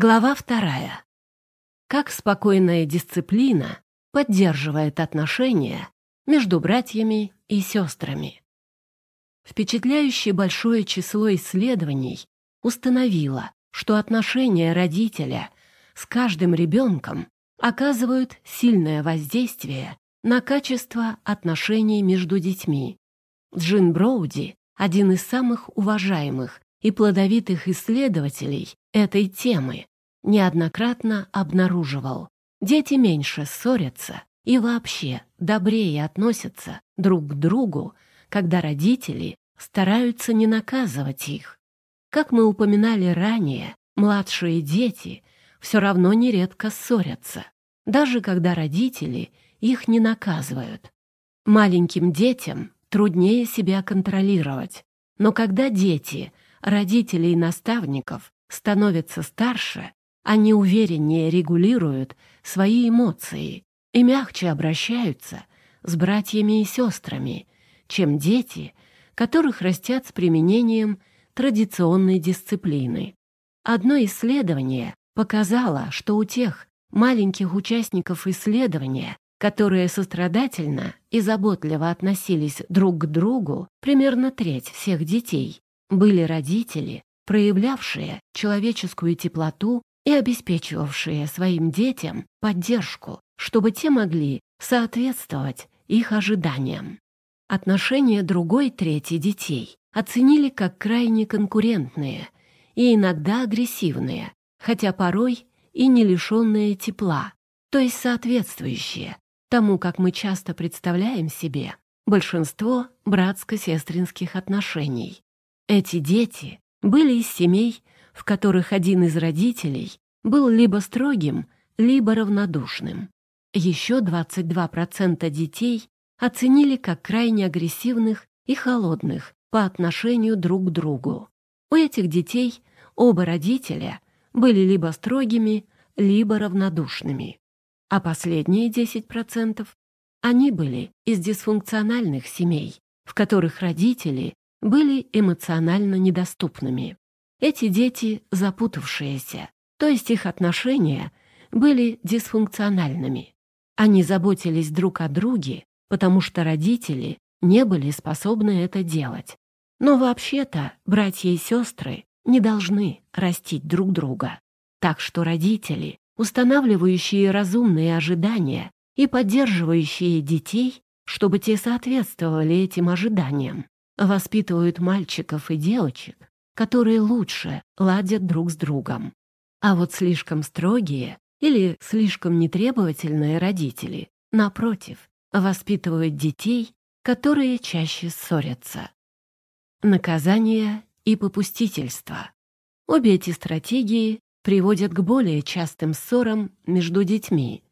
Глава вторая. Как спокойная дисциплина поддерживает отношения между братьями и сестрами. Впечатляющее большое число исследований установило, что отношения родителя с каждым ребенком оказывают сильное воздействие на качество отношений между детьми. Джин Броуди, один из самых уважаемых и плодовитых исследователей этой темы, неоднократно обнаруживал, дети меньше ссорятся и вообще добрее относятся друг к другу, когда родители стараются не наказывать их. Как мы упоминали ранее, младшие дети все равно нередко ссорятся, даже когда родители их не наказывают. Маленьким детям труднее себя контролировать, но когда дети, родителей и наставников становятся старше, они увереннее регулируют свои эмоции и мягче обращаются с братьями и сестрами, чем дети, которых растят с применением традиционной дисциплины. Одно исследование показало, что у тех маленьких участников исследования, которые сострадательно и заботливо относились друг к другу, примерно треть всех детей, были родители, проявлявшие человеческую теплоту и обеспечивавшие своим детям поддержку, чтобы те могли соответствовать их ожиданиям. Отношения другой трети детей оценили как крайне конкурентные и иногда агрессивные, хотя порой и не лишенные тепла, то есть соответствующие тому, как мы часто представляем себе большинство братско-сестринских отношений. Эти дети были из семей, в которых один из родителей был либо строгим, либо равнодушным. Еще 22% детей оценили как крайне агрессивных и холодных по отношению друг к другу. У этих детей оба родителя были либо строгими, либо равнодушными. А последние 10% они были из дисфункциональных семей, в которых родители были эмоционально недоступными. Эти дети запутавшиеся, то есть их отношения были дисфункциональными. Они заботились друг о друге, потому что родители не были способны это делать. Но вообще-то братья и сестры не должны растить друг друга. Так что родители, устанавливающие разумные ожидания и поддерживающие детей, чтобы те соответствовали этим ожиданиям, воспитывают мальчиков и девочек, которые лучше ладят друг с другом. А вот слишком строгие или слишком нетребовательные родители, напротив, воспитывают детей, которые чаще ссорятся. Наказание и попустительство. Обе эти стратегии приводят к более частым ссорам между детьми.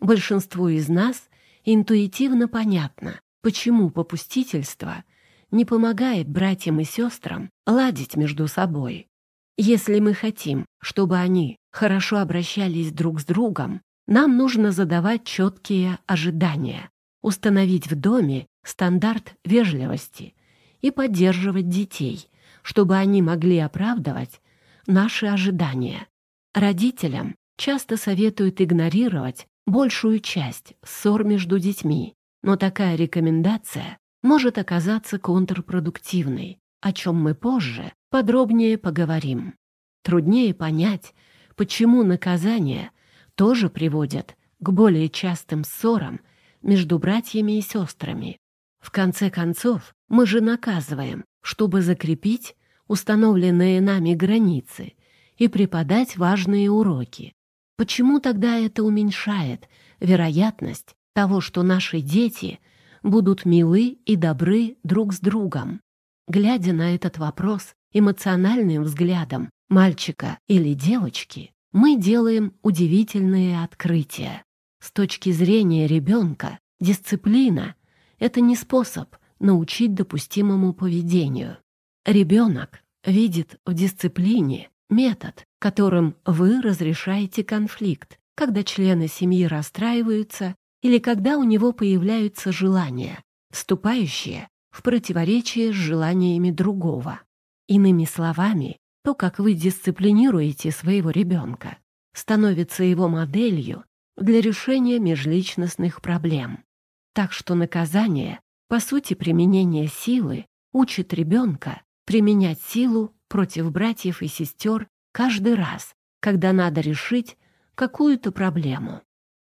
Большинству из нас интуитивно понятно, почему попустительство не помогает братьям и сестрам ладить между собой. Если мы хотим, чтобы они хорошо обращались друг с другом, нам нужно задавать четкие ожидания, установить в доме стандарт вежливости и поддерживать детей, чтобы они могли оправдывать наши ожидания. Родителям часто советуют игнорировать большую часть ссор между детьми, но такая рекомендация может оказаться контрпродуктивной, о чем мы позже подробнее поговорим. Труднее понять, почему наказания тоже приводят к более частым ссорам между братьями и сестрами. В конце концов, мы же наказываем, чтобы закрепить установленные нами границы и преподать важные уроки. Почему тогда это уменьшает вероятность того, что наши дети будут милы и добры друг с другом. Глядя на этот вопрос эмоциональным взглядом мальчика или девочки, мы делаем удивительные открытия. С точки зрения ребенка, дисциплина — это не способ научить допустимому поведению. Ребенок видит в дисциплине метод, которым вы разрешаете конфликт, когда члены семьи расстраиваются или когда у него появляются желания, вступающие в противоречие с желаниями другого. Иными словами, То, как вы дисциплинируете своего ребенка, становится его моделью для решения межличностных проблем. Так что наказание, по сути применение силы, учит ребенка применять силу против братьев и сестер каждый раз, когда надо решить какую-то проблему.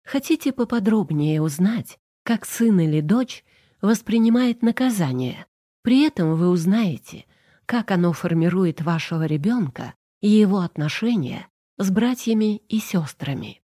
Хотите поподробнее узнать, как сын или дочь воспринимает наказание? При этом вы узнаете, как оно формирует вашего ребенка и его отношения с братьями и сестрами.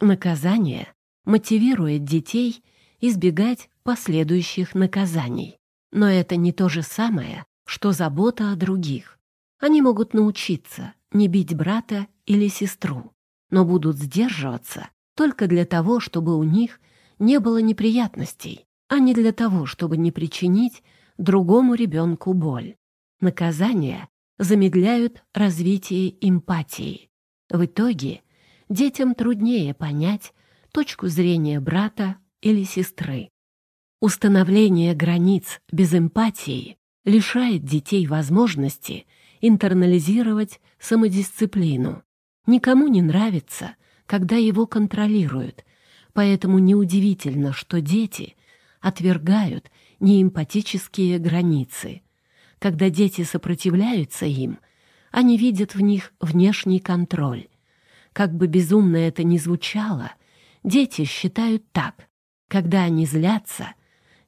Наказание мотивирует детей избегать последующих наказаний. Но это не то же самое, что забота о других. Они могут научиться не бить брата или сестру, но будут сдерживаться только для того, чтобы у них не было неприятностей, а не для того, чтобы не причинить другому ребенку боль. Наказания замедляют развитие эмпатии. В итоге детям труднее понять точку зрения брата или сестры. Установление границ без эмпатии лишает детей возможности интернализировать самодисциплину. Никому не нравится, когда его контролируют, поэтому неудивительно, что дети отвергают неэмпатические границы. Когда дети сопротивляются им, они видят в них внешний контроль. Как бы безумно это ни звучало, дети считают так. Когда они злятся,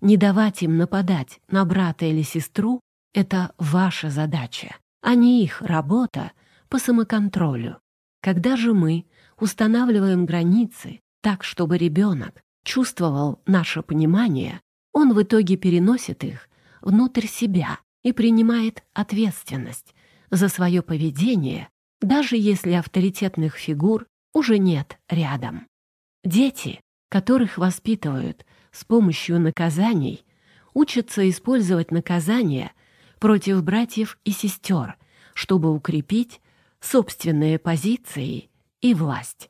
не давать им нападать на брата или сестру — это ваша задача, а не их работа по самоконтролю. Когда же мы устанавливаем границы так, чтобы ребенок чувствовал наше понимание, он в итоге переносит их внутрь себя и принимает ответственность за свое поведение, даже если авторитетных фигур уже нет рядом. Дети, которых воспитывают с помощью наказаний учатся использовать наказания против братьев и сестер, чтобы укрепить собственные позиции и власть.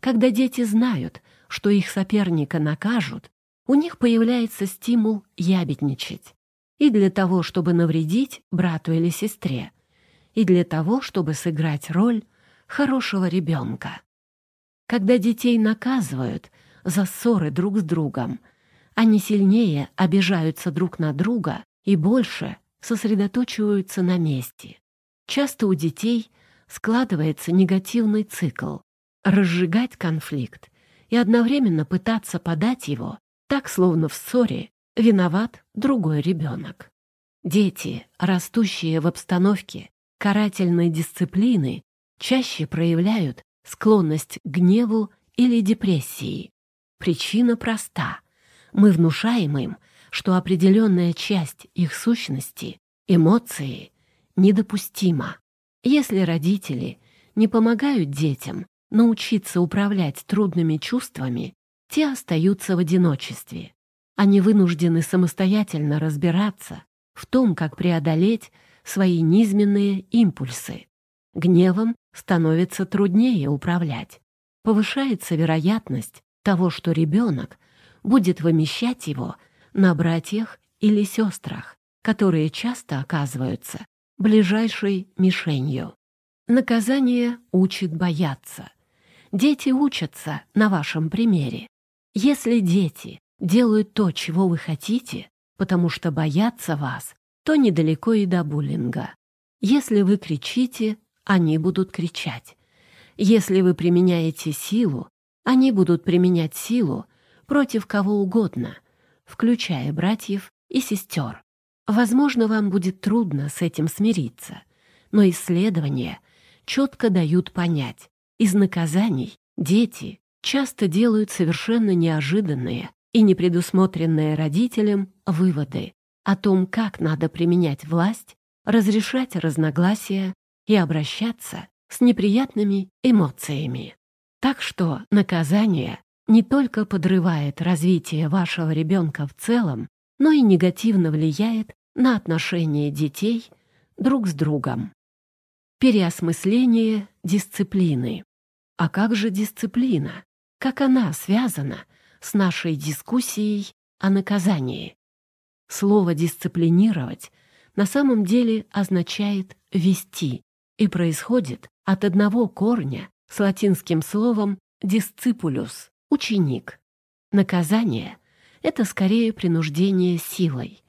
Когда дети знают, что их соперника накажут, у них появляется стимул ябедничать. И для того, чтобы навредить брату или сестре, и для того, чтобы сыграть роль хорошего ребенка. Когда детей наказывают за ссоры друг с другом. Они сильнее обижаются друг на друга и больше сосредоточиваются на месте. Часто у детей складывается негативный цикл — разжигать конфликт и одновременно пытаться подать его, так словно в ссоре виноват другой ребенок. Дети, растущие в обстановке карательной дисциплины, чаще проявляют склонность к гневу или депрессии. Причина проста. Мы внушаем им, что определенная часть их сущности, эмоции, недопустима. Если родители не помогают детям научиться управлять трудными чувствами, те остаются в одиночестве. Они вынуждены самостоятельно разбираться в том, как преодолеть свои низменные импульсы. Гневом становится труднее управлять. Повышается вероятность того, что ребенок будет вымещать его на братьях или сестрах, которые часто оказываются ближайшей мишенью. Наказание учит бояться. Дети учатся на вашем примере. Если дети делают то, чего вы хотите, потому что боятся вас, то недалеко и до буллинга. Если вы кричите, они будут кричать. Если вы применяете силу, они будут применять силу против кого угодно, включая братьев и сестер. Возможно, вам будет трудно с этим смириться, но исследования четко дают понять, из наказаний дети часто делают совершенно неожиданные и непредусмотренные родителям выводы о том, как надо применять власть, разрешать разногласия и обращаться с неприятными эмоциями. Так что наказание не только подрывает развитие вашего ребенка в целом, но и негативно влияет на отношения детей друг с другом. Переосмысление дисциплины. А как же дисциплина? Как она связана с нашей дискуссией о наказании? Слово «дисциплинировать» на самом деле означает «вести», и происходит от одного корня с латинским словом «discipulus» — «ученик». Наказание — это скорее принуждение силой.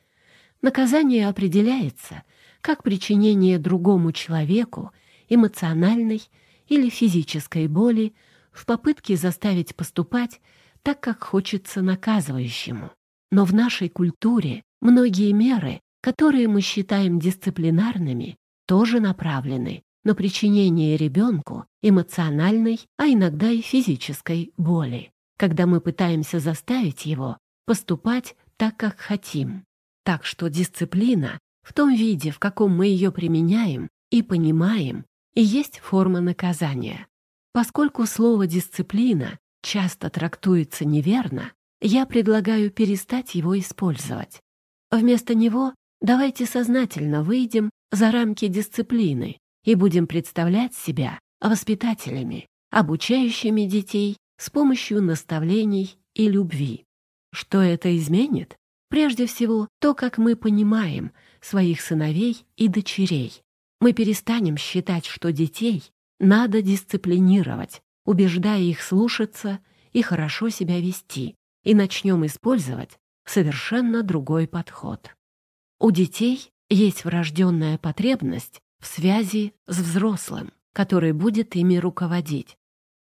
Наказание определяется как причинение другому человеку эмоциональной или физической боли в попытке заставить поступать так, как хочется наказывающему. Но в нашей культуре многие меры, которые мы считаем дисциплинарными, тоже направлены на причинение ребенку эмоциональной, а иногда и физической боли, когда мы пытаемся заставить его поступать так, как хотим. Так что дисциплина в том виде, в каком мы ее применяем и понимаем, и есть форма наказания. Поскольку слово «дисциплина» часто трактуется неверно, я предлагаю перестать его использовать. Вместо него давайте сознательно выйдем за рамки дисциплины и будем представлять себя воспитателями, обучающими детей с помощью наставлений и любви. Что это изменит? Прежде всего, то, как мы понимаем своих сыновей и дочерей. Мы перестанем считать, что детей надо дисциплинировать, убеждая их слушаться и хорошо себя вести, и начнем использовать совершенно другой подход. У детей есть врожденная потребность в связи с взрослым, который будет ими руководить.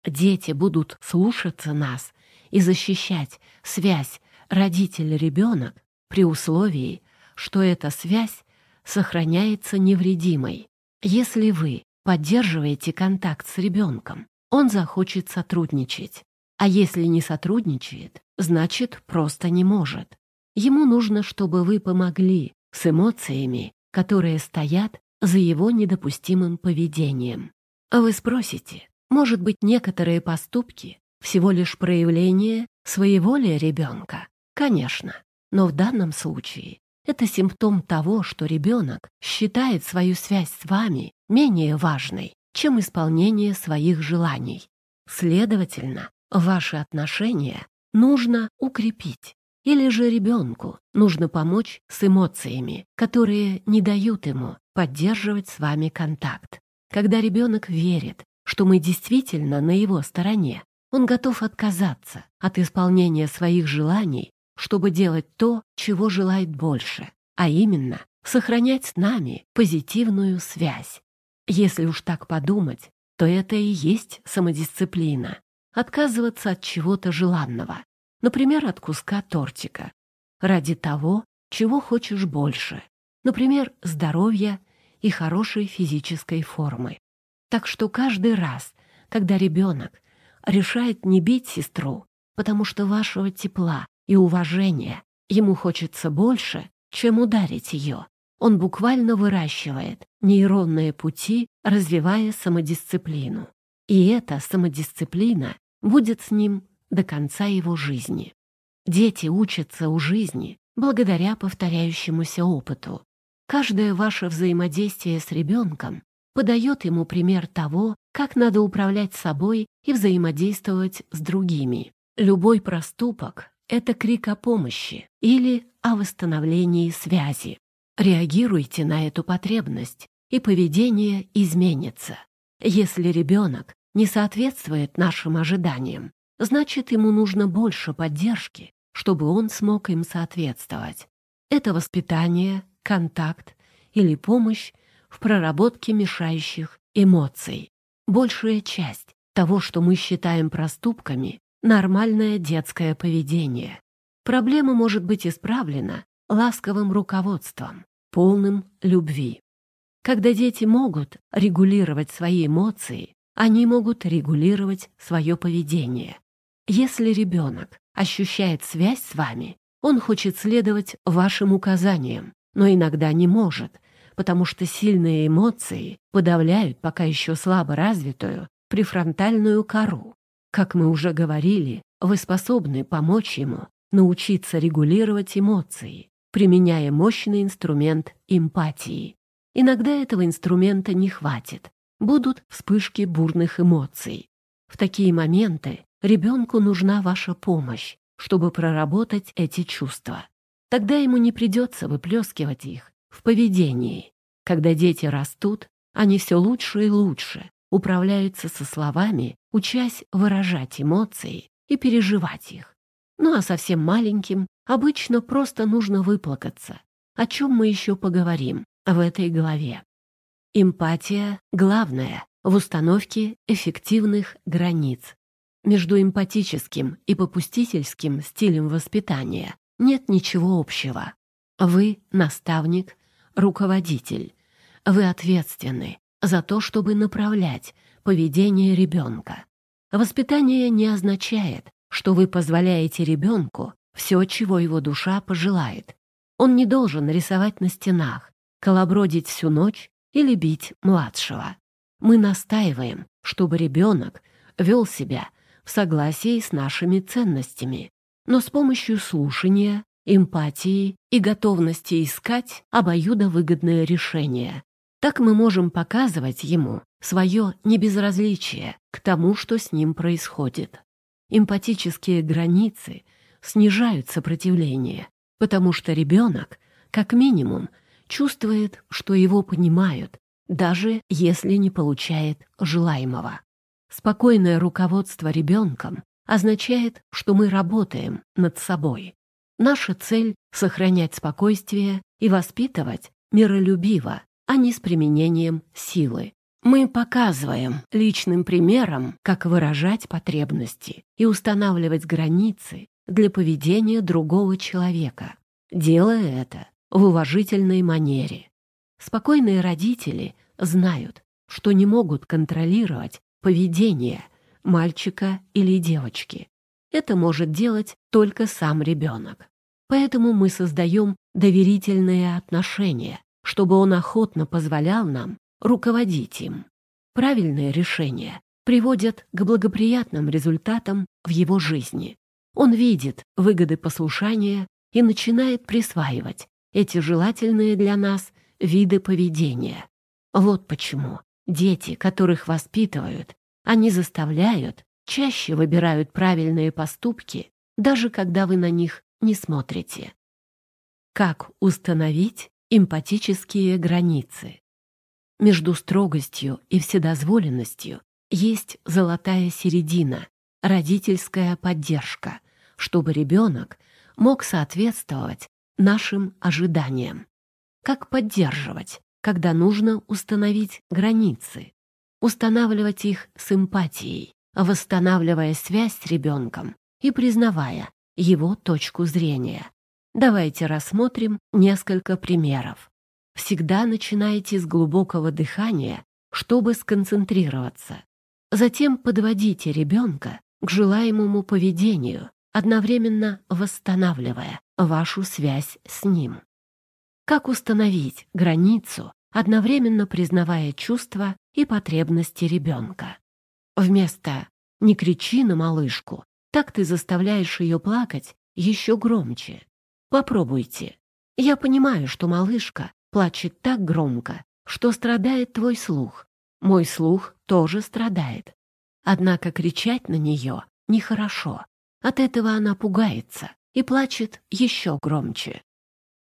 Дети будут слушаться нас и защищать связь родитель-ребенок при условии, что эта связь сохраняется невредимой. Если вы поддерживаете контакт с ребенком, он захочет сотрудничать. А если не сотрудничает, значит, просто не может. Ему нужно, чтобы вы помогли с эмоциями, которые стоят за его недопустимым поведением. Вы спросите, может быть, некоторые поступки всего лишь проявление своеволия ребенка? Конечно, но в данном случае это симптом того, что ребенок считает свою связь с вами менее важной, чем исполнение своих желаний. Следовательно, ваши отношения нужно укрепить. Или же ребенку нужно помочь с эмоциями, которые не дают ему поддерживать с вами контакт. Когда ребенок верит, что мы действительно на его стороне, он готов отказаться от исполнения своих желаний чтобы делать то, чего желает больше, а именно сохранять с нами позитивную связь. Если уж так подумать, то это и есть самодисциплина. Отказываться от чего-то желанного, например, от куска тортика, ради того, чего хочешь больше, например, здоровья и хорошей физической формы. Так что каждый раз, когда ребенок решает не бить сестру, потому что вашего тепла и уважения. Ему хочется больше, чем ударить ее. Он буквально выращивает нейронные пути, развивая самодисциплину. И эта самодисциплина будет с ним до конца его жизни. Дети учатся у жизни благодаря повторяющемуся опыту. Каждое ваше взаимодействие с ребенком подает ему пример того, как надо управлять собой и взаимодействовать с другими. Любой проступок это крик о помощи или о восстановлении связи. Реагируйте на эту потребность, и поведение изменится. Если ребенок не соответствует нашим ожиданиям, значит, ему нужно больше поддержки, чтобы он смог им соответствовать. Это воспитание, контакт или помощь в проработке мешающих эмоций. Большая часть того, что мы считаем проступками, нормальное детское поведение. Проблема может быть исправлена ласковым руководством, полным любви. Когда дети могут регулировать свои эмоции, они могут регулировать свое поведение. Если ребенок ощущает связь с вами, он хочет следовать вашим указаниям, но иногда не может, потому что сильные эмоции подавляют пока еще слабо развитую префронтальную кору. Как мы уже говорили, вы способны помочь ему научиться регулировать эмоции, применяя мощный инструмент эмпатии. Иногда этого инструмента не хватит. Будут вспышки бурных эмоций. В такие моменты ребенку нужна ваша помощь, чтобы проработать эти чувства. Тогда ему не придется выплескивать их в поведении. Когда дети растут, Они все лучше и лучше управляются со словами, учась выражать эмоции и переживать их. Ну а совсем маленьким обычно просто нужно выплакаться, о чем мы еще поговорим в этой главе. Эмпатия — главное в установке эффективных границ. Между эмпатическим и попустительским стилем воспитания нет ничего общего. Вы — наставник, руководитель. Вы ответственны за то, чтобы направлять поведение ребенка. Воспитание не означает, что вы позволяете ребенку все, чего его душа пожелает. Он не должен рисовать на стенах, колобродить всю ночь или бить младшего. Мы настаиваем, чтобы ребенок вел себя в согласии с нашими ценностями, но с помощью слушания, эмпатии и готовности искать обоюдовыгодное решение. Так мы можем показывать ему свое небезразличие к тому, что с ним происходит. Эмпатические границы снижают сопротивление, потому что ребенок, как минимум, чувствует, что его понимают, даже если не получает желаемого. Спокойное руководство ребенком означает, что мы работаем над собой. Наша цель — сохранять спокойствие и воспитывать миролюбиво, а не с применением силы. Мы показываем личным примером, как выражать потребности и устанавливать границы для поведения другого человека, делая это в уважительной манере. Спокойные родители знают, что не могут контролировать поведение мальчика или девочки. Это может делать только сам ребенок. Поэтому мы создаем доверительные отношения, чтобы он охотно позволял нам руководить им. Правильные решения приводят к благоприятным результатам в его жизни. Он видит выгоды послушания и начинает присваивать эти желательные для нас виды поведения. Вот почему дети, которых воспитывают, они заставляют, чаще выбирают правильные поступки, даже когда вы на них не смотрите. Как установить эмпатические границы? Между строгостью и вседозволенностью есть золотая середина, родительская поддержка, чтобы ребенок мог соответствовать нашим ожиданиям. Как поддерживать, когда нужно установить границы? Устанавливать их с эмпатией, восстанавливая связь с ребенком и признавая его точку зрения. Давайте рассмотрим несколько примеров. Всегда начинайте с глубокого дыхания, чтобы сконцентрироваться. Затем подводите ребенка к желаемому поведению, одновременно восстанавливая вашу связь с ним. Как установить границу, одновременно признавая чувства и потребности ребенка? Вместо «не кричи на малышку», так ты заставляешь ее плакать еще громче. Попробуйте. Я понимаю, что малышка плачет так громко, что страдает твой слух. Мой слух тоже страдает. Однако кричать на нее нехорошо. От этого она пугается и плачет еще громче.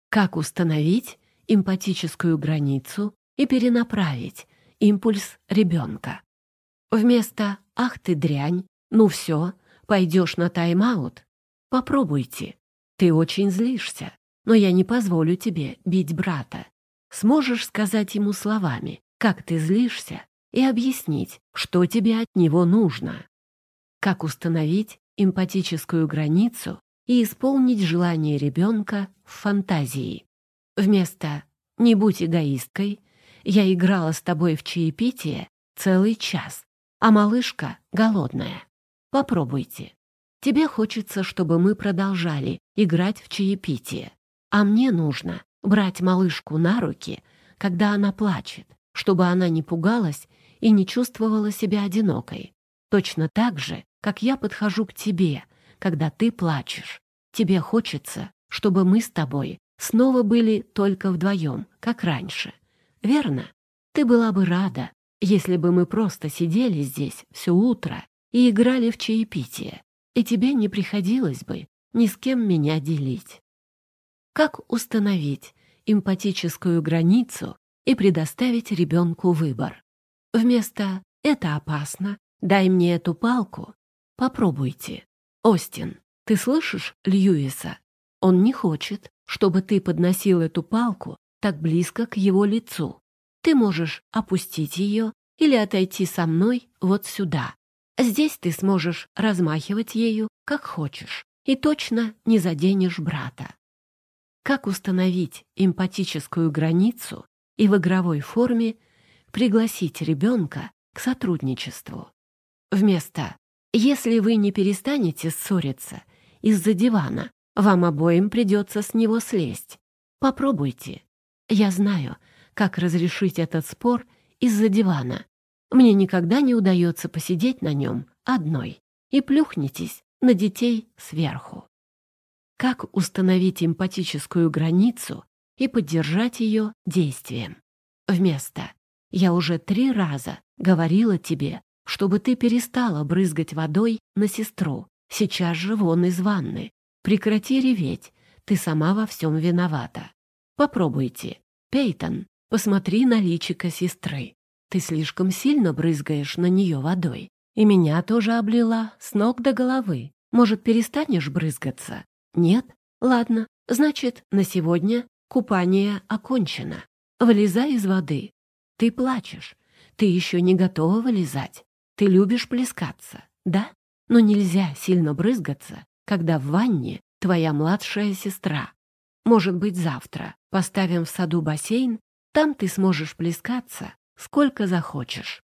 Как установить эмпатическую границу и перенаправить импульс ребенка? Вместо «ах ты дрянь», «ну все», «пойдешь на тайм-аут», попробуйте. Ты очень злишься, но я не позволю тебе бить брата. Сможешь сказать ему словами, как ты злишься, и объяснить, что тебе от него нужно. Как установить эмпатическую границу и исполнить желание ребенка в фантазии. Вместо «не будь эгоисткой» я играла с тобой в чаепитие целый час, а малышка голодная. Попробуйте. Тебе хочется, чтобы мы продолжали играть в чаепитие, а мне нужно брать малышку на руки, когда она плачет, чтобы она не пугалась и не чувствовала себя одинокой. Точно так же, как я подхожу к тебе, когда ты плачешь. Тебе хочется, чтобы мы с тобой снова были только вдвоем, как раньше. Верно? Ты была бы рада, если бы мы просто сидели здесь все утро и играли в чаепитие, и тебе не приходилось бы ни с кем меня делить. Как установить эмпатическую границу и предоставить ребенку выбор. Вместо «это опасно», «дай мне эту палку», попробуйте. Остин, ты слышишь Льюиса? Он не хочет, чтобы ты подносил эту палку так близко к его лицу. Ты можешь опустить ее или отойти со мной вот сюда. Здесь ты сможешь размахивать ею, как хочешь, и точно не заденешь брата. Как установить эмпатическую границу и в игровой форме пригласить ребенка к сотрудничеству? Вместо «если вы не перестанете ссориться из-за дивана, вам обоим придется с него слезть. Попробуйте. Я знаю, как разрешить этот спор из-за дивана. Мне никогда не удается посидеть на нем одной. И плюхнитесь на детей сверху. Как установить эмпатическую границу и поддержать ее действием? Вместо «я уже три раза говорила тебе, чтобы ты перестала брызгать водой на сестру, сейчас же вон из ванны, прекрати реветь, ты сама во всем виновата. Попробуйте. Пейтон, посмотри на личико сестры. Ты слишком сильно брызгаешь на нее водой. И меня тоже облила с ног до головы. Может, перестанешь брызгаться? Нет? Ладно, значит, на сегодня купание окончено. Вылезай из воды. Ты плачешь. Ты еще не готова вылезать. Ты любишь плескаться, да? Но нельзя сильно брызгаться, когда в ванне твоя младшая сестра. Может быть, завтра поставим в саду бассейн, там ты сможешь плескаться сколько захочешь.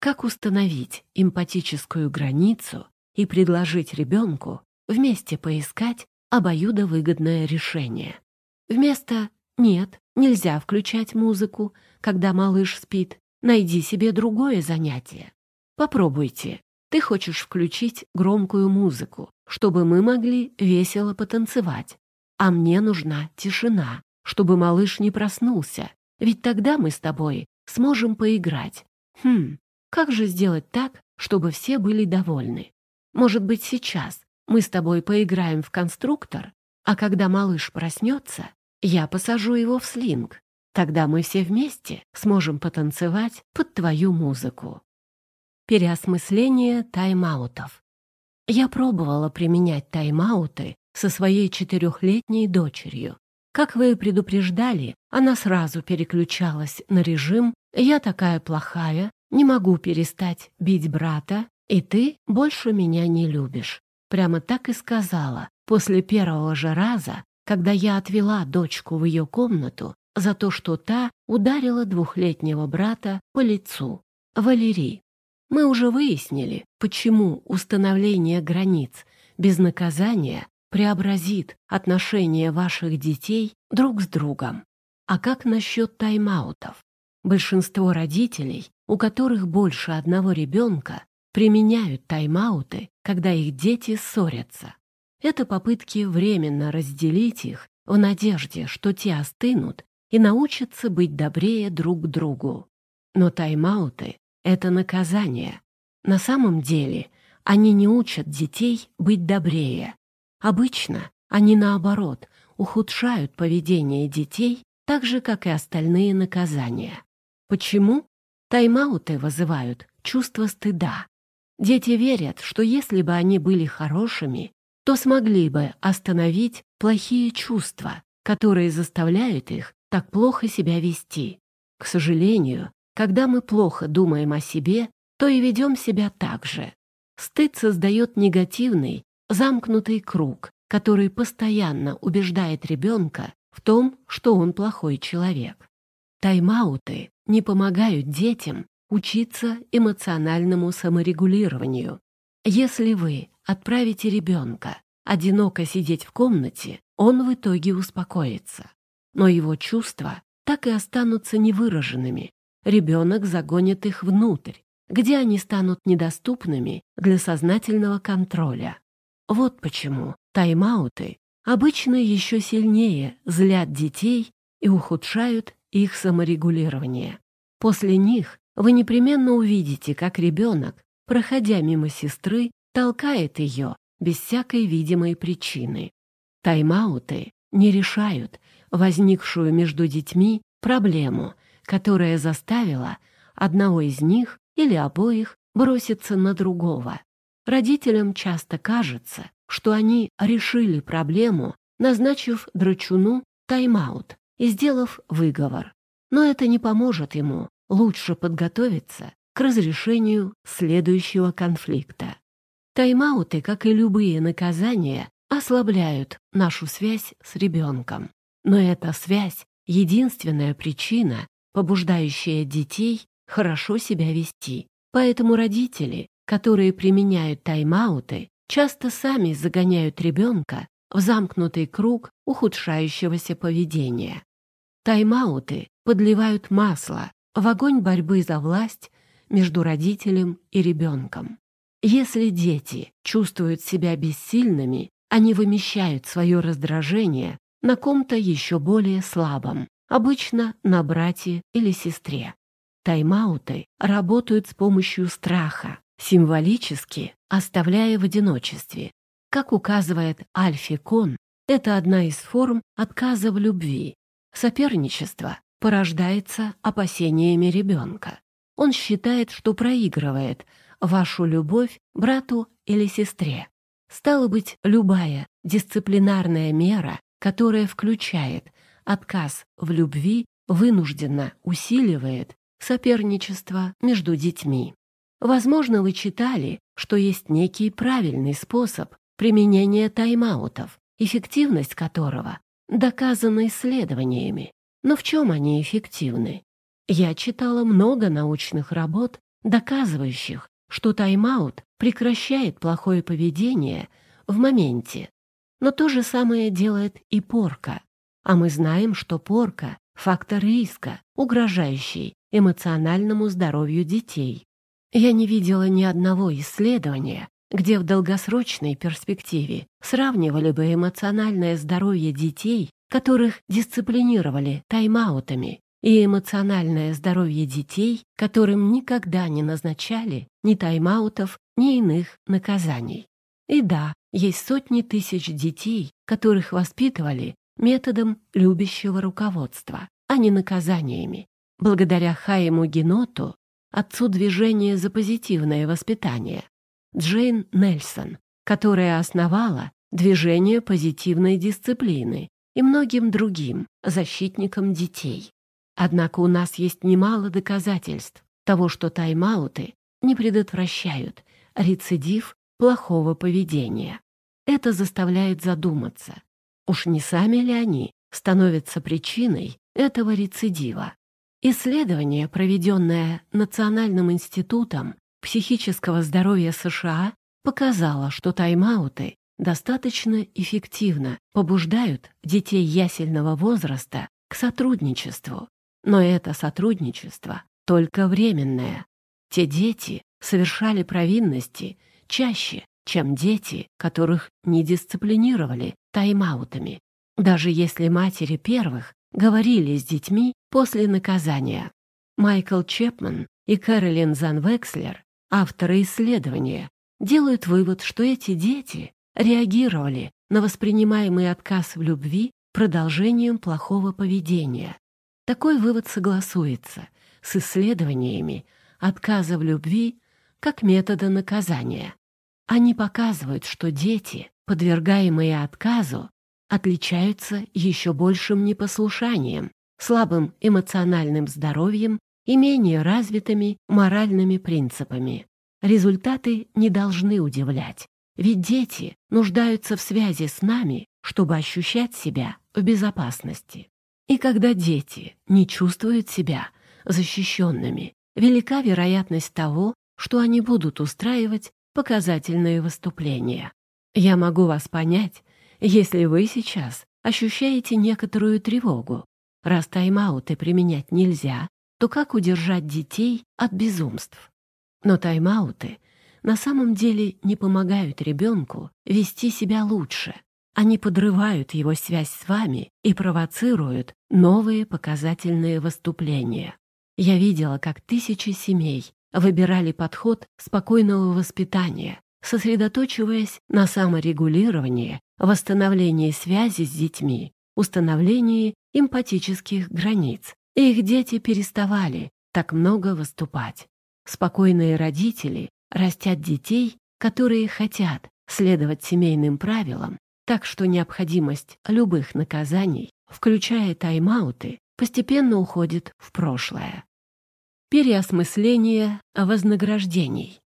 Как установить эмпатическую границу и предложить ребенку вместе поискать обоюдовыгодное решение. Вместо «нет, нельзя включать музыку, когда малыш спит, найди себе другое занятие». Попробуйте. Ты хочешь включить громкую музыку, чтобы мы могли весело потанцевать. А мне нужна тишина, чтобы малыш не проснулся, ведь тогда мы с тобой сможем поиграть. Хм, как же сделать так, чтобы все были довольны? Может быть, сейчас мы с тобой поиграем в конструктор, а когда малыш проснется, я посажу его в слинг. Тогда мы все вместе сможем потанцевать под твою музыку. Переосмысление тайм-аутов. Я пробовала применять тайм-ауты со своей четырехлетней дочерью. Как вы предупреждали, она сразу переключалась на режим «Я такая плохая, не могу перестать бить брата, и ты больше меня не любишь». Прямо так и сказала после первого же раза, когда я отвела дочку в ее комнату за то, что та ударила двухлетнего брата по лицу. Валерий. Мы уже выяснили, почему установление границ без наказания преобразит отношения ваших детей друг с другом. А как насчет тайм-аутов? Большинство родителей, у которых больше одного ребенка, применяют тайм-ауты, когда их дети ссорятся. Это попытки временно разделить их в надежде, что те остынут и научатся быть добрее друг к другу. Но тайм-ауты это наказание. На самом деле они не учат детей быть добрее. Обычно они, наоборот, ухудшают поведение детей так же, как и остальные наказания. Почему? Тайм-ауты вызывают чувство стыда. Дети верят, что если бы они были хорошими, то смогли бы остановить плохие чувства, которые заставляют их так плохо себя вести. К сожалению, когда мы плохо думаем о себе, то и ведем себя так же. Стыд создает негативный, замкнутый круг, который постоянно убеждает ребенка в том, что он плохой человек. Тайм-ауты не помогают детям учиться эмоциональному саморегулированию. Если вы отправите ребенка одиноко сидеть в комнате, он в итоге успокоится. Но его чувства так и останутся невыраженными, ребенок загонит их внутрь, где они станут недоступными для сознательного контроля. Вот почему тайм-ауты обычно еще сильнее злят детей и ухудшают их саморегулирование. После них вы непременно увидите, как ребенок, проходя мимо сестры, толкает ее без всякой видимой причины. Тайм-ауты не решают возникшую между детьми проблему которая заставила одного из них или обоих броситься на другого. Родителям часто кажется, что они решили проблему, назначив драчуну тайм-аут и сделав выговор. Но это не поможет ему лучше подготовиться к разрешению следующего конфликта. Тайм-ауты, как и любые наказания, ослабляют нашу связь с ребенком. Но эта связь — единственная причина, побуждающая детей хорошо себя вести. Поэтому родители, которые применяют тайм-ауты, часто сами загоняют ребенка в замкнутый круг ухудшающегося поведения. Тайм-ауты подливают масло в огонь борьбы за власть между родителем и ребенком. Если дети чувствуют себя бессильными, они вымещают свое раздражение на ком-то еще более слабом, обычно на брате или сестре. Тайм-ауты работают с помощью страха, символически оставляя в одиночестве. Как указывает Альфи Кон, это одна из форм отказа в любви. Соперничество порождается опасениями ребенка. Он считает, что проигрывает вашу любовь брату или сестре. Стало быть, любая дисциплинарная мера, которая включает отказ в любви, вынужденно усиливает соперничество между детьми. Возможно, вы читали, что есть некий правильный способ применения тайм-аутов, эффективность которого доказана исследованиями. Но в чем они эффективны? Я читала много научных работ, доказывающих, что тайм-аут прекращает плохое поведение в моменте. Но то же самое делает и порка. А мы знаем, что порка — фактор риска, угрожающий эмоциональному здоровью детей. Я не видела ни одного исследования, где в долгосрочной перспективе сравнивали бы эмоциональное здоровье детей, которых дисциплинировали тайм-аутами, и эмоциональное здоровье детей, которым никогда не назначали ни тайм-аутов, ни иных наказаний. И да, есть сотни тысяч детей, которых воспитывали методом любящего руководства, а не наказаниями. Благодаря Хаиму Геноту отцу движения за позитивное воспитание, Джейн Нельсон, которая основала движение позитивной дисциплины и многим другим защитникам детей. Однако у нас есть немало доказательств того, что тайм-ауты не предотвращают рецидив плохого поведения. Это заставляет задуматься, уж не сами ли они становятся причиной этого рецидива. Исследование, проведенное Национальным институтом психического здоровья США, показало, что тайм-ауты достаточно эффективно побуждают детей ясельного возраста к сотрудничеству. Но это сотрудничество только временное. Те дети совершали провинности чаще, чем дети, которых не дисциплинировали тайм-аутами. Даже если матери первых говорили с детьми после наказания. Майкл Чепман и Кэролин Занвекслер, авторы исследования, делают вывод, что эти дети реагировали на воспринимаемый отказ в любви продолжением плохого поведения. Такой вывод согласуется с исследованиями отказа в любви как метода наказания. Они показывают, что дети, подвергаемые отказу, отличаются еще большим непослушанием, слабым эмоциональным здоровьем и менее развитыми моральными принципами. Результаты не должны удивлять, ведь дети нуждаются в связи с нами, чтобы ощущать себя в безопасности. И когда дети не чувствуют себя защищенными, велика вероятность того, что они будут устраивать показательные выступления. Я могу вас понять, если вы сейчас ощущаете некоторую тревогу. Раз тайм-ауты применять нельзя, то как удержать детей от безумств? Но тайм-ауты на самом деле не помогают ребенку вести себя лучше. Они подрывают его связь с вами и провоцируют новые показательные выступления. Я видела, как тысячи семей выбирали подход спокойного воспитания, сосредоточиваясь на саморегулировании, восстановлении связи с детьми, установлении эмпатических границ их дети переставали так много выступать. Спокойные родители растят детей, которые хотят следовать семейным правилам, так что необходимость любых наказаний, включая тайм-ауты, постепенно уходит в прошлое. Переосмысление вознаграждений.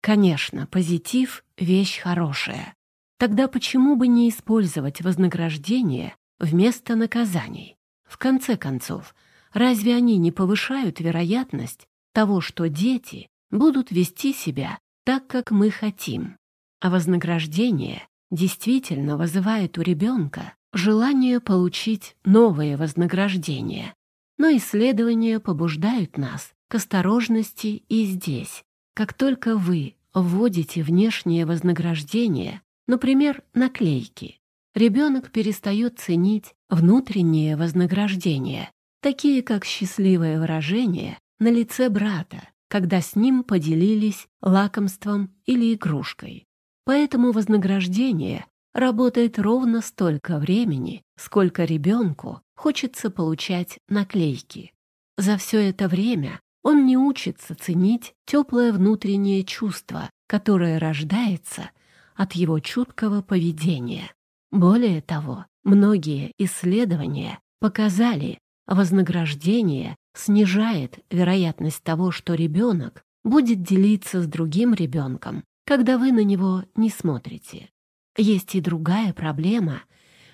Конечно, позитив — вещь хорошая. Тогда почему бы не использовать вознаграждение вместо наказаний? В конце концов, разве они не повышают вероятность того, что дети будут вести себя так, как мы хотим? А вознаграждение действительно вызывает у ребенка желание получить новые вознаграждения. Но исследования побуждают нас к осторожности и здесь. Как только вы вводите внешнее вознаграждение, например, наклейки, ребенок перестает ценить внутреннее вознаграждение, такие как счастливое выражение на лице брата, когда с ним поделились лакомством или игрушкой. Поэтому вознаграждение работает ровно столько времени, сколько ребенку хочется получать наклейки. За все это время он не учится ценить теплое внутреннее чувство, которое рождается от его чуткого поведения. Более того, многие исследования показали, вознаграждение снижает вероятность того, что ребенок будет делиться с другим ребенком, когда вы на него не смотрите. Есть и другая проблема,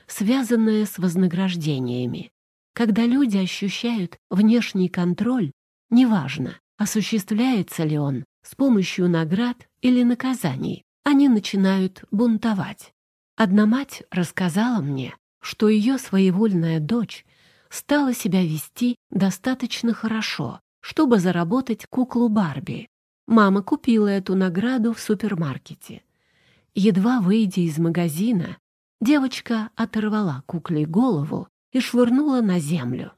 связанная с вознаграждениями. Когда люди ощущают внешний контроль Неважно, осуществляется ли он с помощью наград или наказаний, они начинают бунтовать. Одна мать рассказала мне, что ее своевольная дочь стала себя вести достаточно хорошо, чтобы заработать куклу Барби. Мама купила эту награду в супермаркете. Едва выйдя из магазина, девочка оторвала кукле голову и швырнула на землю.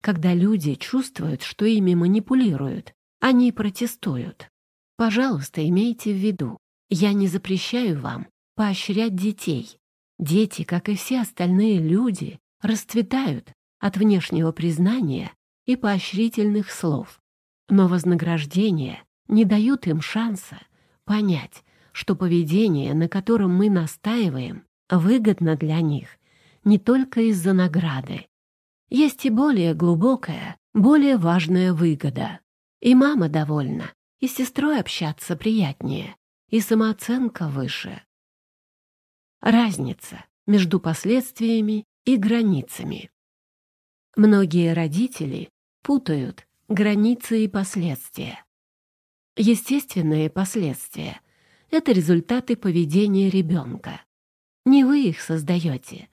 Когда люди чувствуют, что ими манипулируют, они протестуют. Пожалуйста, имейте в виду, я не запрещаю вам поощрять детей. Дети, как и все остальные люди, расцветают от внешнего признания и поощрительных слов. Но вознаграждения не дают им шанса понять, что поведение, на котором мы настаиваем, выгодно для них не только из-за награды, есть и более глубокая, более важная выгода. И мама довольна, и с сестрой общаться приятнее, и самооценка выше. Разница между последствиями и границами. Многие родители путают границы и последствия. Естественные последствия — это результаты поведения ребенка. Не вы их создаете.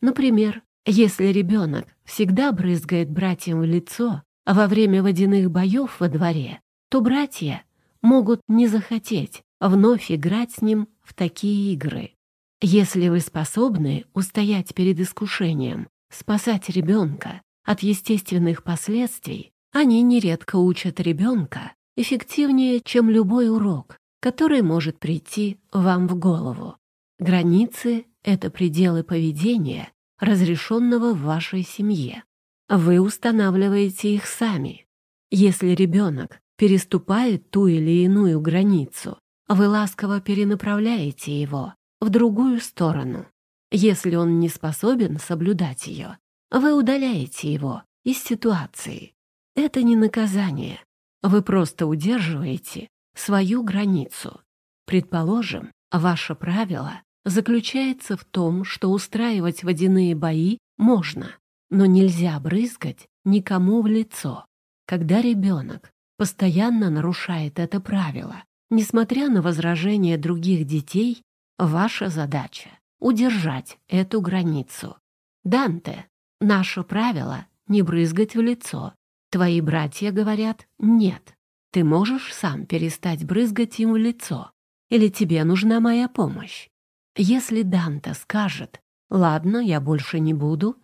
Например, если ребенок всегда брызгает братьям в лицо во время водяных боев во дворе, то братья могут не захотеть вновь играть с ним в такие игры. Если вы способны устоять перед искушением, спасать ребенка от естественных последствий, они нередко учат ребенка эффективнее, чем любой урок, который может прийти вам в голову. Границы — это пределы поведения, разрешенного в вашей семье. Вы устанавливаете их сами. Если ребенок переступает ту или иную границу, вы ласково перенаправляете его в другую сторону. Если он не способен соблюдать ее, вы удаляете его из ситуации. Это не наказание. Вы просто удерживаете свою границу. Предположим, ваше правило заключается в том, что устраивать водяные бои можно, но нельзя брызгать никому в лицо. Когда ребенок постоянно нарушает это правило, несмотря на возражения других детей, ваша задача — удержать эту границу. Данте, наше правило — не брызгать в лицо. Твои братья говорят «нет». Ты можешь сам перестать брызгать им в лицо? Или тебе нужна моя помощь? Если Данте скажет «Ладно, я больше не буду»,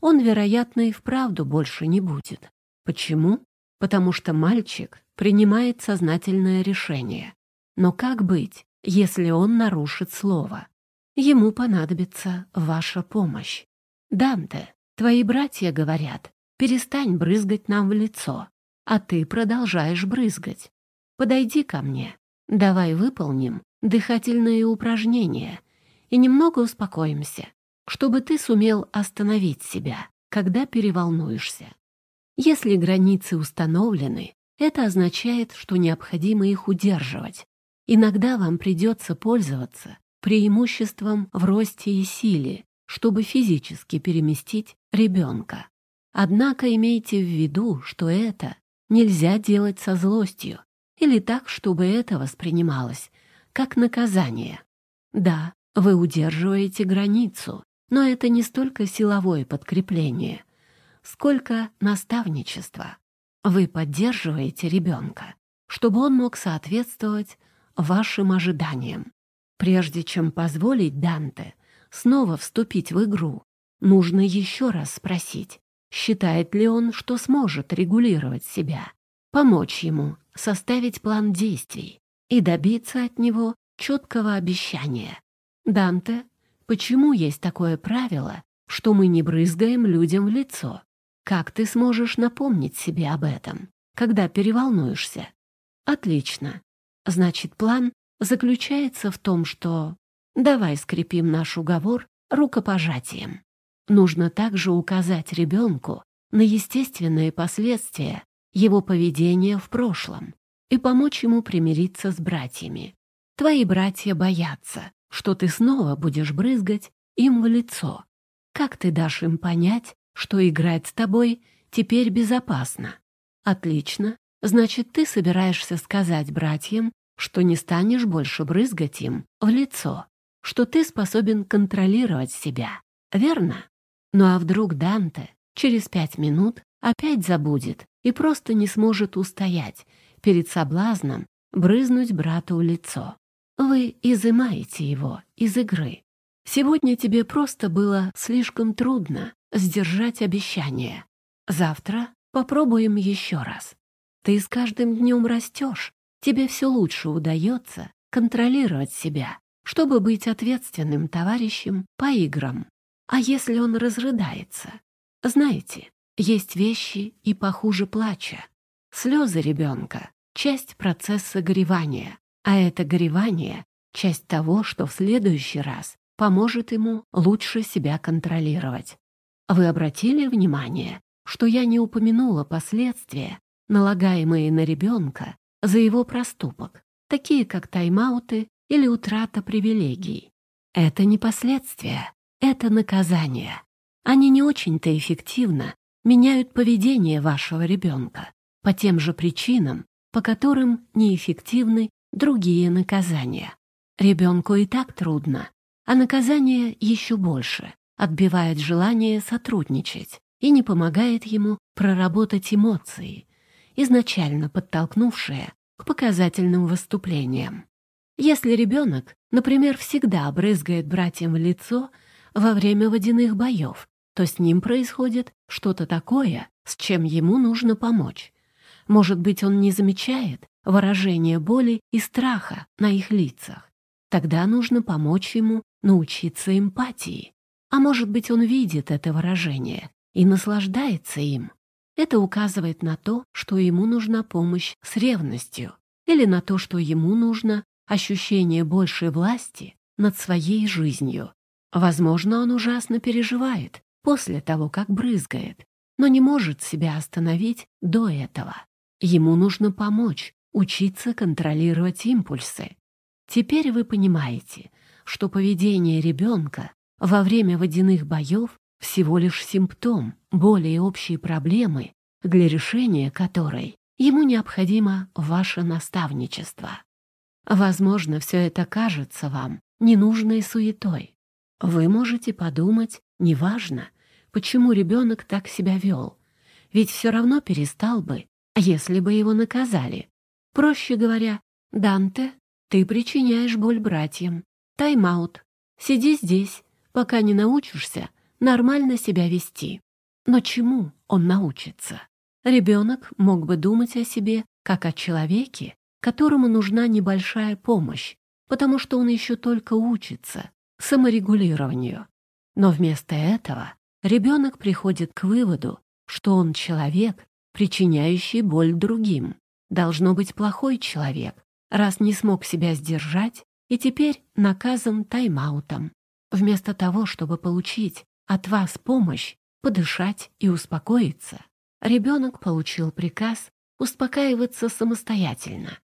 он, вероятно, и вправду больше не будет. Почему? Потому что мальчик принимает сознательное решение. Но как быть, если он нарушит слово? Ему понадобится ваша помощь. Данте, твои братья говорят перестань брызгать нам в лицо, а ты продолжаешь брызгать. Подойди ко мне, давай выполним дыхательные упражнения и немного успокоимся, чтобы ты сумел остановить себя, когда переволнуешься. Если границы установлены, это означает, что необходимо их удерживать. Иногда вам придется пользоваться преимуществом в росте и силе, чтобы физически переместить ребенка. Однако имейте в виду, что это нельзя делать со злостью или так, чтобы это воспринималось как наказание. Да, вы удерживаете границу, но это не столько силовое подкрепление, сколько наставничество. Вы поддерживаете ребенка, чтобы он мог соответствовать вашим ожиданиям. Прежде чем позволить Данте снова вступить в игру, нужно еще раз спросить, считает ли он, что сможет регулировать себя, помочь ему составить план действий и добиться от него четкого обещания. Данте, почему есть такое правило, что мы не брызгаем людям в лицо? Как ты сможешь напомнить себе об этом, когда переволнуешься? Отлично. Значит, план заключается в том, что давай скрепим наш уговор рукопожатием. Нужно также указать ребенку на естественные последствия его поведения в прошлом и помочь ему примириться с братьями. Твои братья боятся, что ты снова будешь брызгать им в лицо. Как ты дашь им понять, что играть с тобой теперь безопасно. Отлично. Значит, ты собираешься сказать братьям, что не станешь больше брызгать им в лицо, что ты способен контролировать себя, верно? Ну а вдруг Данте через пять минут опять забудет и просто не сможет устоять перед соблазном брызнуть брату в лицо. Вы изымаете его из игры. Сегодня тебе просто было слишком трудно сдержать обещание. Завтра попробуем еще раз. Ты с каждым днем растешь, тебе все лучше удается контролировать себя, чтобы быть ответственным товарищем по играм. А если он разрыдается? Знаете, есть вещи и похуже плача. Слезы ребенка — часть процесса горевания, а это горевание — часть того, что в следующий раз поможет ему лучше себя контролировать. Вы обратили внимание, что я не упомянула последствия, налагаемые на ребенка за его проступок, такие как тайм-ауты или утрата привилегий. Это не последствия, это наказание. Они не очень-то эффективно меняют поведение вашего ребенка по тем же причинам, по которым неэффективны другие наказания. Ребенку и так трудно, а наказание еще больше отбивает желание сотрудничать и не помогает ему проработать эмоции, изначально подтолкнувшие к показательным выступлениям. Если ребенок, например, всегда брызгает братьям в лицо во время водяных боев, то с ним происходит что-то такое, с чем ему нужно помочь. Может быть, он не замечает выражения боли и страха на их лицах. Тогда нужно помочь ему научиться эмпатии. А может быть, он видит это выражение и наслаждается им. Это указывает на то, что ему нужна помощь с ревностью, или на то, что ему нужно ощущение большей власти над своей жизнью. Возможно, он ужасно переживает после того, как брызгает, но не может себя остановить до этого. Ему нужно помочь, учиться контролировать импульсы. Теперь вы понимаете, что поведение ребенка во время водяных боев всего лишь симптом более общей проблемы, для решения которой ему необходимо ваше наставничество. Возможно, все это кажется вам ненужной суетой. Вы можете подумать, неважно, почему ребенок так себя вел, ведь все равно перестал бы, если бы его наказали. Проще говоря, Данте, ты причиняешь боль братьям. Тайм-аут. Сиди здесь пока не научишься нормально себя вести. Но чему он научится? Ребенок мог бы думать о себе как о человеке, которому нужна небольшая помощь, потому что он еще только учится саморегулированию. Но вместо этого ребенок приходит к выводу, что он человек, причиняющий боль другим. Должно быть плохой человек, раз не смог себя сдержать и теперь наказан тайм-аутом. Вместо того, чтобы получить от вас помощь, подышать и успокоиться, ребенок получил приказ успокаиваться самостоятельно.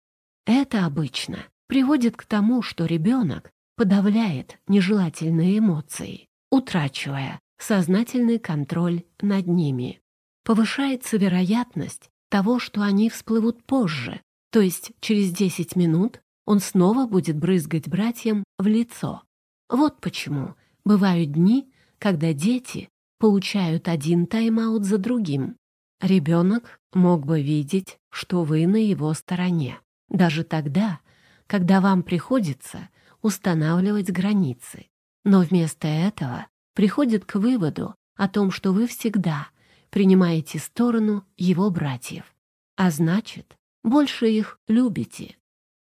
Это обычно приводит к тому, что ребенок подавляет нежелательные эмоции, утрачивая сознательный контроль над ними. Повышается вероятность того, что они всплывут позже, то есть через 10 минут он снова будет брызгать братьям в лицо. Вот почему бывают дни, когда дети получают один тайм-аут за другим. Ребенок мог бы видеть, что вы на его стороне, даже тогда, когда вам приходится устанавливать границы. Но вместо этого приходит к выводу о том, что вы всегда принимаете сторону его братьев, а значит, больше их любите.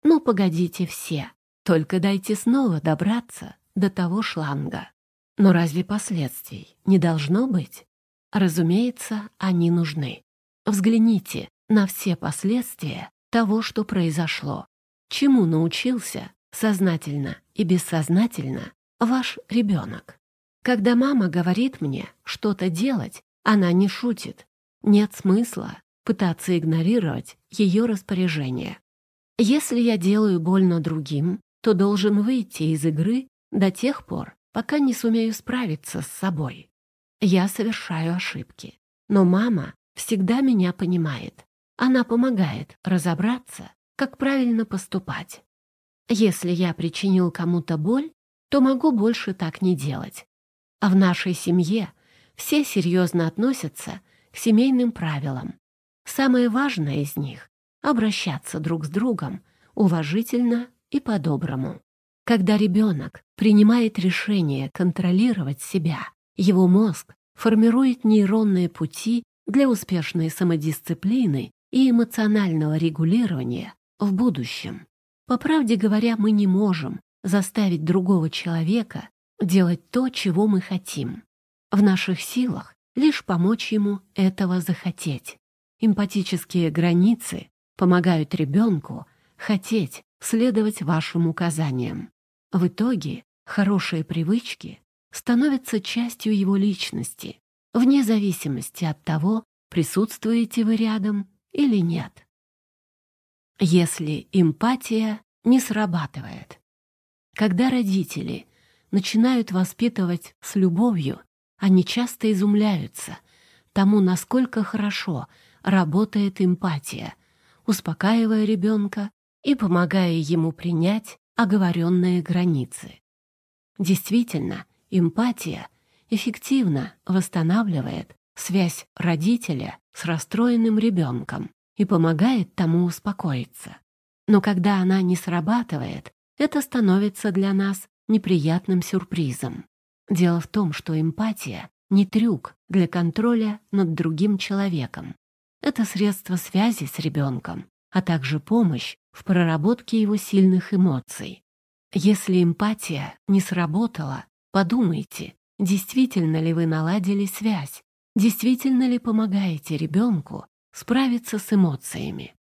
Ну, погодите все, только дайте снова добраться до того шланга. Но разве последствий не должно быть? Разумеется, они нужны. Взгляните на все последствия того, что произошло. Чему научился сознательно и бессознательно ваш ребенок? Когда мама говорит мне что-то делать, она не шутит. Нет смысла пытаться игнорировать ее распоряжение. Если я делаю больно другим, то должен выйти из игры до тех пор, пока не сумею справиться с собой. Я совершаю ошибки, но мама всегда меня понимает. Она помогает разобраться, как правильно поступать. Если я причинил кому-то боль, то могу больше так не делать. А в нашей семье все серьезно относятся к семейным правилам. Самое важное из них — обращаться друг с другом уважительно и по-доброму. Когда ребенок принимает решение контролировать себя, его мозг формирует нейронные пути для успешной самодисциплины и эмоционального регулирования в будущем. По правде говоря, мы не можем заставить другого человека делать то, чего мы хотим. В наших силах лишь помочь ему этого захотеть. Эмпатические границы помогают ребенку хотеть следовать вашим указаниям. В итоге хорошие привычки становятся частью его личности, вне зависимости от того, присутствуете вы рядом или нет. Если эмпатия не срабатывает. Когда родители начинают воспитывать с любовью, они часто изумляются тому, насколько хорошо работает эмпатия, успокаивая ребенка и помогая ему принять оговоренные границы. Действительно, эмпатия эффективно восстанавливает связь родителя с расстроенным ребенком и помогает тому успокоиться. Но когда она не срабатывает, это становится для нас неприятным сюрпризом. Дело в том, что эмпатия не трюк для контроля над другим человеком. Это средство связи с ребенком, а также помощь в проработке его сильных эмоций. Если эмпатия не сработала, подумайте, действительно ли вы наладили связь, действительно ли помогаете ребенку справиться с эмоциями.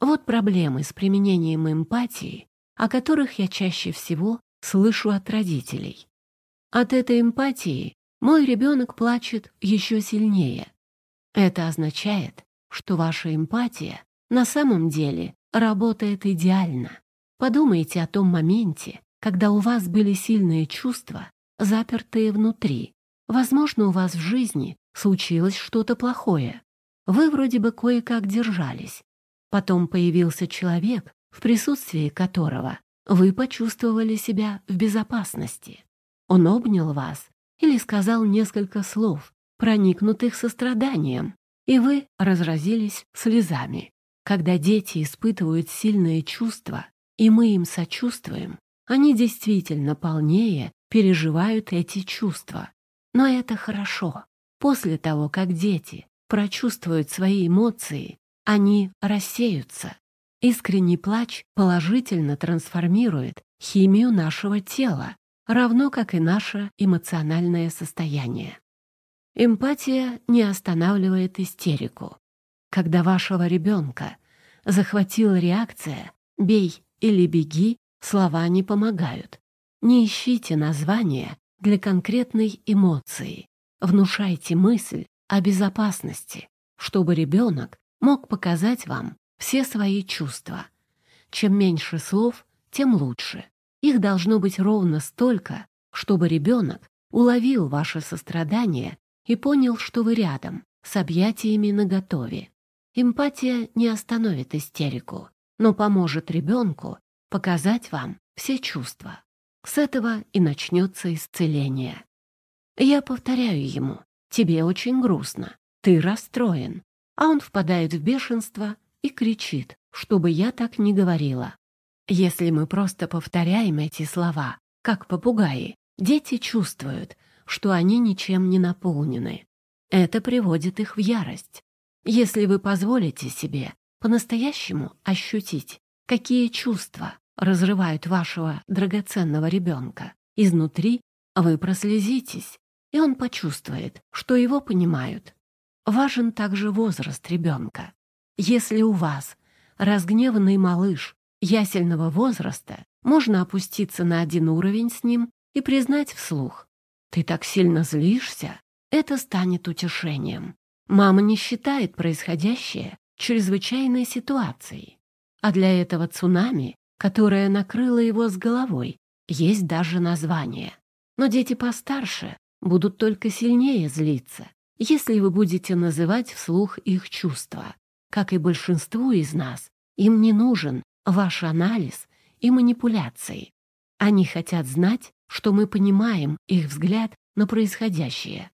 Вот проблемы с применением эмпатии, о которых я чаще всего слышу от родителей. От этой эмпатии мой ребенок плачет еще сильнее. Это означает, что ваша эмпатия на самом деле работает идеально. Подумайте о том моменте, когда у вас были сильные чувства, запертые внутри. Возможно, у вас в жизни случилось что-то плохое. Вы вроде бы кое-как держались. Потом появился человек, в присутствии которого вы почувствовали себя в безопасности. Он обнял вас или сказал несколько слов, проникнутых состраданием, и вы разразились слезами. Когда дети испытывают сильные чувства, и мы им сочувствуем, они действительно полнее переживают эти чувства. Но это хорошо. После того, как дети прочувствуют свои эмоции, они рассеются. Искренний плач положительно трансформирует химию нашего тела, равно как и наше эмоциональное состояние. Эмпатия не останавливает истерику. Когда вашего ребенка захватила реакция «бей» или «беги», слова не помогают. Не ищите названия для конкретной эмоции. Внушайте мысль о безопасности, чтобы ребенок мог показать вам все свои чувства. Чем меньше слов, тем лучше. Их должно быть ровно столько, чтобы ребенок уловил ваше сострадание и понял, что вы рядом, с объятиями наготове. Эмпатия не остановит истерику, но поможет ребенку показать вам все чувства. С этого и начнется исцеление. Я повторяю ему, тебе очень грустно, ты расстроен, а он впадает в бешенство и кричит, чтобы я так не говорила. Если мы просто повторяем эти слова, как попугаи, дети чувствуют, что они ничем не наполнены. Это приводит их в ярость. Если вы позволите себе по-настоящему ощутить, какие чувства разрывают вашего драгоценного ребенка изнутри, вы прослезитесь, и он почувствует, что его понимают. Важен также возраст ребенка. Если у вас разгневанный малыш ясельного возраста, можно опуститься на один уровень с ним и признать вслух. «Ты так сильно злишься?» Это станет утешением. Мама не считает происходящее чрезвычайной ситуацией. А для этого цунами, которое накрыло его с головой, есть даже название. Но дети постарше будут только сильнее злиться, если вы будете называть вслух их чувства. Как и большинству из нас, им не нужен ваш анализ и манипуляции. Они хотят знать, что мы понимаем их взгляд на происходящее.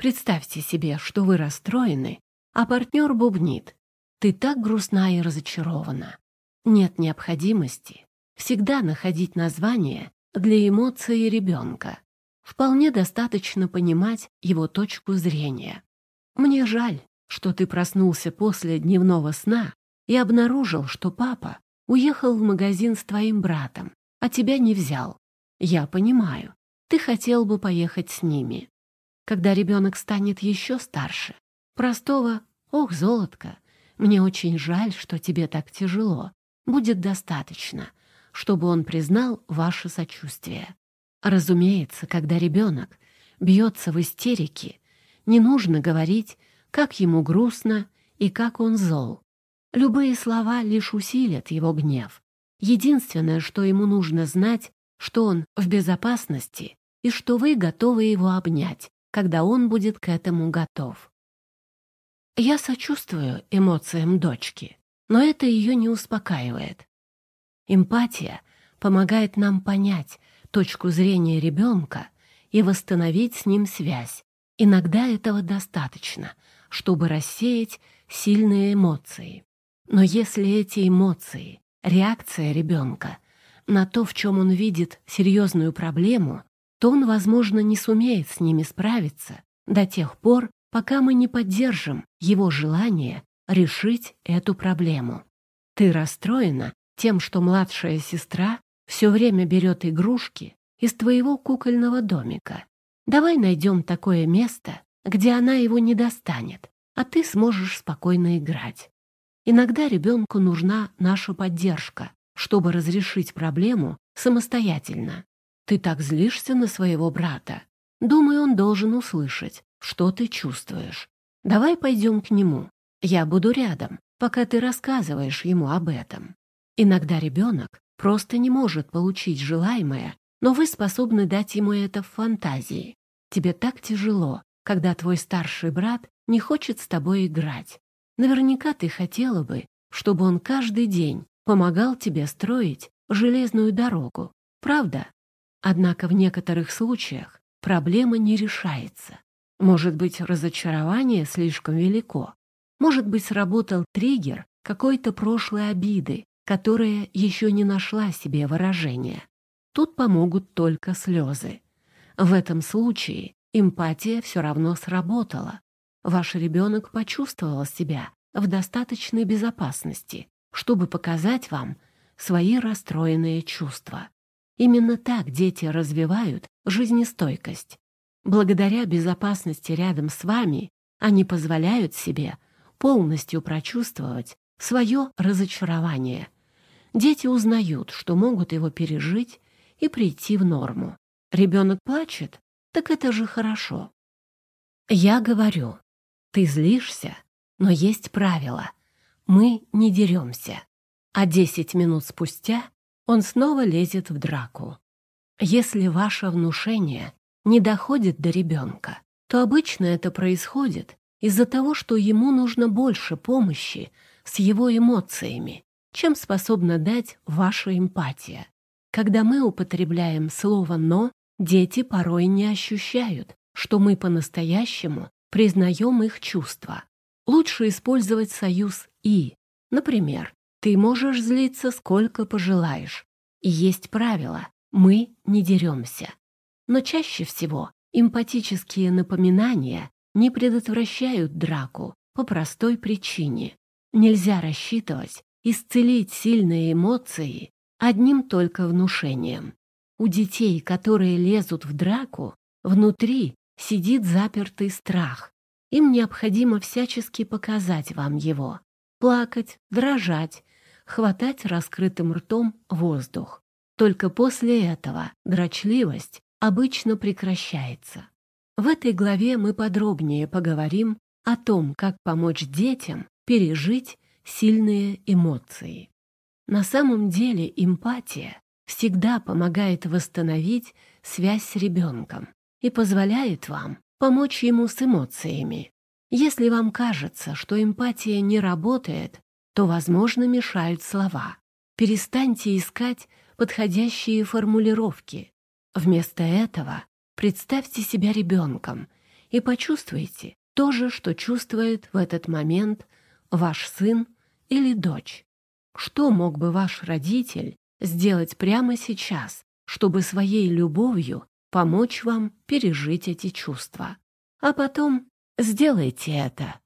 Представьте себе, что вы расстроены, а партнер бубнит. Ты так грустна и разочарована. Нет необходимости всегда находить название для эмоций ребенка. Вполне достаточно понимать его точку зрения. Мне жаль, что ты проснулся после дневного сна и обнаружил, что папа уехал в магазин с твоим братом, а тебя не взял. Я понимаю, ты хотел бы поехать с ними. Когда ребенок станет еще старше, простого «Ох, золотко, мне очень жаль, что тебе так тяжело», будет достаточно, чтобы он признал ваше сочувствие. Разумеется, когда ребенок бьется в истерике, не нужно говорить, как ему грустно и как он зол. Любые слова лишь усилят его гнев. Единственное, что ему нужно знать, что он в безопасности и что вы готовы его обнять, когда он будет к этому готов. Я сочувствую эмоциям дочки, но это ее не успокаивает. Эмпатия помогает нам понять точку зрения ребенка и восстановить с ним связь. Иногда этого достаточно, чтобы рассеять сильные эмоции. Но если эти эмоции — реакция ребенка на то, в чем он видит серьезную проблему, то он, возможно, не сумеет с ними справиться до тех пор, пока мы не поддержим его желание решить эту проблему. Ты расстроена тем, что младшая сестра все время берет игрушки из твоего кукольного домика. Давай найдем такое место, где она его не достанет, а ты сможешь спокойно играть. Иногда ребенку нужна наша поддержка, чтобы разрешить проблему самостоятельно. Ты так злишься на своего брата. Думаю, он должен услышать, что ты чувствуешь. Давай пойдем к нему. Я буду рядом, пока ты рассказываешь ему об этом. Иногда ребенок просто не может получить желаемое, но вы способны дать ему это в фантазии. Тебе так тяжело, когда твой старший брат не хочет с тобой играть. Наверняка ты хотела бы, чтобы он каждый день помогал тебе строить железную дорогу, правда? Однако в некоторых случаях проблема не решается. Может быть, разочарование слишком велико. Может быть, сработал триггер какой-то прошлой обиды, которая еще не нашла себе выражения. Тут помогут только слезы. В этом случае эмпатия все равно сработала, ваш ребенок почувствовал себя в достаточной безопасности, чтобы показать вам свои расстроенные чувства. Именно так дети развивают жизнестойкость. Благодаря безопасности рядом с вами они позволяют себе полностью прочувствовать свое разочарование. Дети узнают, что могут его пережить и прийти в норму. Ребенок плачет, так это же хорошо. Я говорю, ты злишься, но есть правило. Мы не деремся. А десять минут спустя он снова лезет в драку. Если ваше внушение не доходит до ребенка, то обычно это происходит из-за того, что ему нужно больше помощи с его эмоциями, чем способна дать ваша эмпатия. Когда мы употребляем слово «но», дети порой не ощущают, что мы по-настоящему признаем их чувства. Лучше использовать союз «и». Например, ты можешь злиться сколько пожелаешь. И есть правило мы не деремся. Но чаще всего эмпатические напоминания не предотвращают драку по простой причине. Нельзя рассчитывать исцелить сильные эмоции одним только внушением. У детей, которые лезут в драку, внутри сидит запертый страх. Им необходимо всячески показать вам его. Плакать, дрожать, хватать раскрытым ртом воздух. Только после этого дрочливость обычно прекращается. В этой главе мы подробнее поговорим о том, как помочь детям пережить сильные эмоции. На самом деле эмпатия всегда помогает восстановить связь с ребенком и позволяет вам помочь ему с эмоциями. Если вам кажется, что эмпатия не работает, то, возможно, мешают слова. Перестаньте искать подходящие формулировки. Вместо этого представьте себя ребенком и почувствуйте то же, что чувствует в этот момент ваш сын или дочь. Что мог бы ваш родитель сделать прямо сейчас, чтобы своей любовью помочь вам пережить эти чувства? А потом сделайте это.